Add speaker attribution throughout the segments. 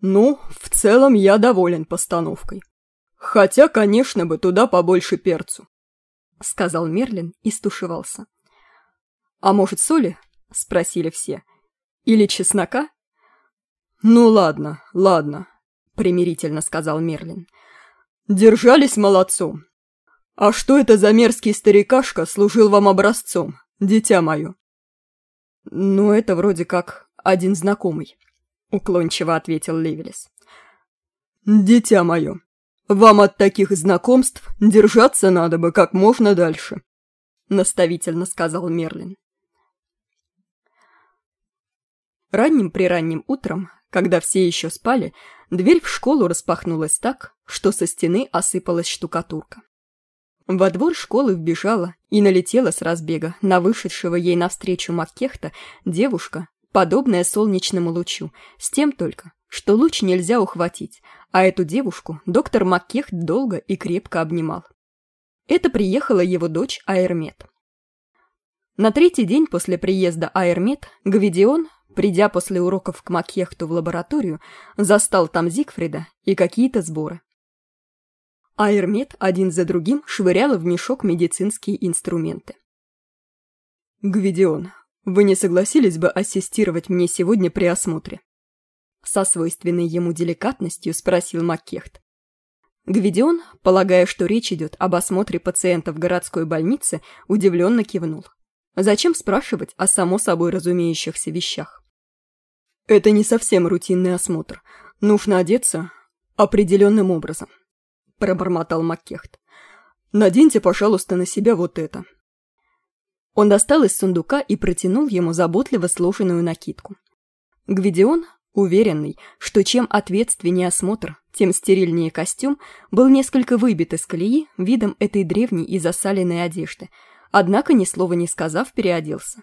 Speaker 1: Ну, в целом я доволен постановкой. Хотя, конечно, бы туда побольше перцу», — сказал Мерлин и стушевался. «А может, соли?» — спросили все. «Или чеснока?» «Ну ладно, ладно», — примирительно сказал Мерлин. «Держались молодцом. А что это за мерзкий старикашка служил вам образцом, дитя мое?» «Ну, это вроде как один знакомый», — уклончиво ответил Левелес. «Дитя мое, вам от таких знакомств держаться надо бы как можно дальше», — наставительно сказал Мерлин. Ранним-приранним утром, когда все еще спали, дверь в школу распахнулась так, что со стены осыпалась штукатурка. Во двор школы вбежала и налетела с разбега на вышедшего ей навстречу Маккехта девушка, подобная солнечному лучу, с тем только, что луч нельзя ухватить, а эту девушку доктор Маккехт долго и крепко обнимал. Это приехала его дочь Аэрмет. На третий день после приезда Аэрмет Гвидион, придя после уроков к Маккехту в лабораторию, застал там Зигфрида и какие-то сборы. Аэрмет один за другим швыряла в мешок медицинские инструменты. «Гвидион, вы не согласились бы ассистировать мне сегодня при осмотре?» Со свойственной ему деликатностью спросил Маккехт. Гвидион, полагая, что речь идет об осмотре пациента в городской больнице, удивленно кивнул. Зачем спрашивать о само собой разумеющихся вещах? Это не совсем рутинный осмотр. Нужно одеться определенным образом, пробормотал Маккехт. Наденьте, пожалуйста, на себя вот это. Он достал из сундука и протянул ему заботливо сложенную накидку. Гвидион, Уверенный, что чем ответственнее осмотр, тем стерильнее костюм, был несколько выбит из колеи видом этой древней и засаленной одежды, однако ни слова не сказав, переоделся.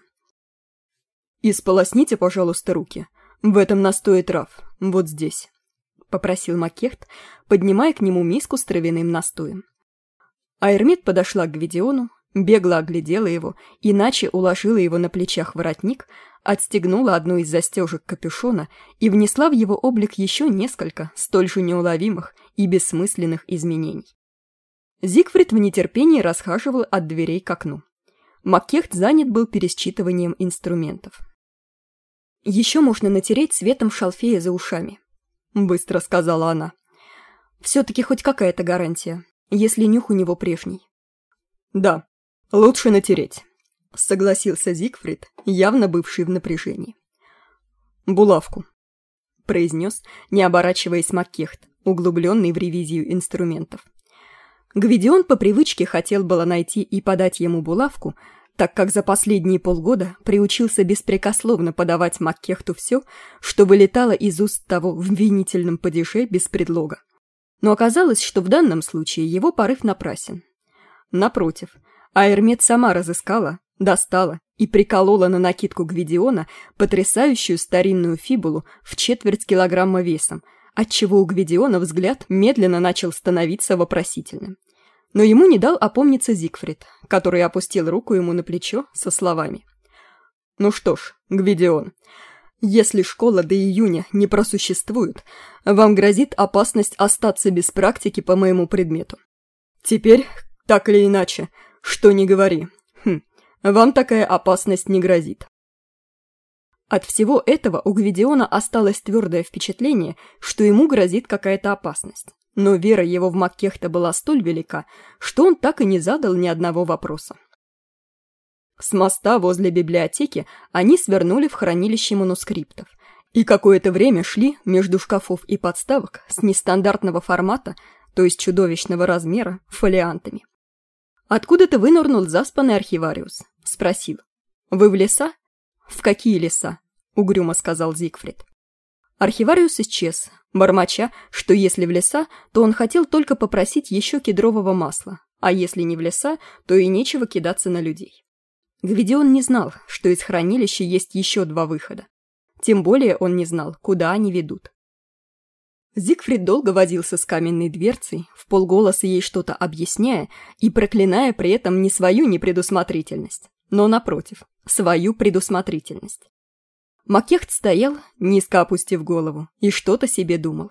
Speaker 1: «И сполосните, пожалуйста, руки. В этом настое трав, вот здесь», — попросил Макехт, поднимая к нему миску с травяным настоем. Айрмит подошла к Гвидиону, бегло оглядела его, иначе уложила его на плечах воротник, отстегнула одну из застежек капюшона и внесла в его облик еще несколько столь же неуловимых и бессмысленных изменений. Зигфрид в нетерпении расхаживал от дверей к окну. Маккехт занят был пересчитыванием инструментов. «Еще можно натереть светом шалфея за ушами», — быстро сказала она. «Все-таки хоть какая-то гарантия, если нюх у него прежний». «Да, лучше натереть», — согласился Зигфрид, явно бывший в напряжении. «Булавку», — произнес, не оборачиваясь Маккехт, углубленный в ревизию инструментов. Гвидион по привычке хотел было найти и подать ему булавку, так как за последние полгода приучился беспрекословно подавать Маккехту все, что вылетало из уст того в винительном падеже без предлога. Но оказалось, что в данном случае его порыв напрасен. Напротив, Аэрмет сама разыскала, достала и приколола на накидку Гвидиона потрясающую старинную фибулу в четверть килограмма весом, отчего у Гвидиона взгляд медленно начал становиться вопросительным. Но ему не дал опомниться Зигфрид, который опустил руку ему на плечо со словами. «Ну что ж, Гвидион, если школа до июня не просуществует, вам грозит опасность остаться без практики по моему предмету. Теперь, так или иначе, что не говори, вам такая опасность не грозит. От всего этого у Гвидиона осталось твердое впечатление, что ему грозит какая-то опасность. Но вера его в Маккехта была столь велика, что он так и не задал ни одного вопроса. С моста возле библиотеки они свернули в хранилище манускриптов и какое-то время шли между шкафов и подставок с нестандартного формата, то есть чудовищного размера, фолиантами. Откуда-то вынырнул заспанный архивариус. Спросил. «Вы в леса?» «В какие леса?» — угрюмо сказал Зигфрид. Архивариус исчез, бормоча, что если в леса, то он хотел только попросить еще кедрового масла, а если не в леса, то и нечего кидаться на людей. Гвидион не знал, что из хранилища есть еще два выхода. Тем более он не знал, куда они ведут. Зигфрид долго возился с каменной дверцей, в полголоса ей что-то объясняя и проклиная при этом не свою непредусмотрительность, но, напротив, свою предусмотрительность. Макехт стоял, низко опустив голову, и что-то себе думал.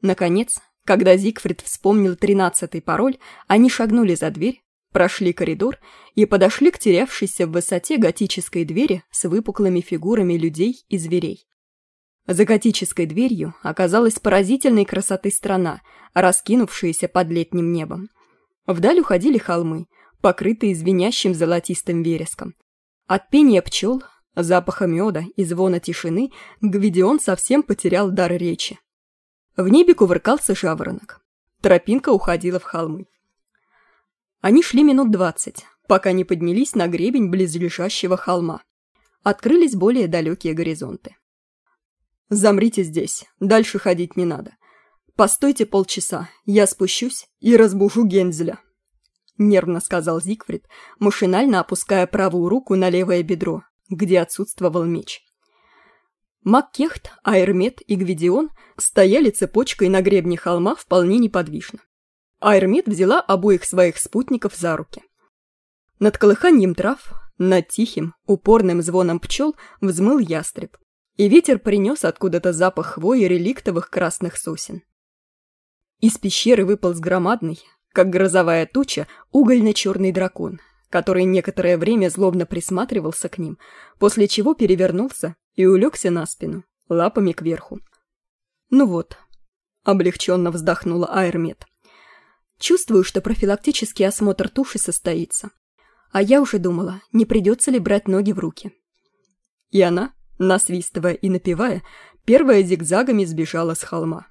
Speaker 1: Наконец, когда Зигфрид вспомнил тринадцатый пароль, они шагнули за дверь, прошли коридор и подошли к терявшейся в высоте готической двери с выпуклыми фигурами людей и зверей. За готической дверью оказалась поразительной красоты страна, раскинувшаяся под летним небом. Вдаль уходили холмы, покрытые звенящим золотистым вереском. От пения пчел, запаха меда и звона тишины Гвидион совсем потерял дар речи. В небе кувыркался жаворонок. Тропинка уходила в холмы. Они шли минут двадцать, пока не поднялись на гребень близлежащего холма. Открылись более далекие горизонты. «Замрите здесь, дальше ходить не надо. Постойте полчаса, я спущусь и разбужу Гензеля», — нервно сказал Зигфрид, машинально опуская правую руку на левое бедро, где отсутствовал меч. Маккехт, Айрмет и Гвидион стояли цепочкой на гребне холма вполне неподвижно. Айрмет взяла обоих своих спутников за руки. Над колыханием трав, над тихим, упорным звоном пчел взмыл ястреб, и ветер принес откуда-то запах хвои реликтовых красных сосен. Из пещеры выпал с громадный, как грозовая туча, угольно-черный дракон, который некоторое время злобно присматривался к ним, после чего перевернулся и улегся на спину, лапами кверху. «Ну вот», — облегченно вздохнула Айрмет. «Чувствую, что профилактический осмотр туши состоится. А я уже думала, не придется ли брать ноги в руки». И она, насвистывая и напевая, первая зигзагами сбежала с холма.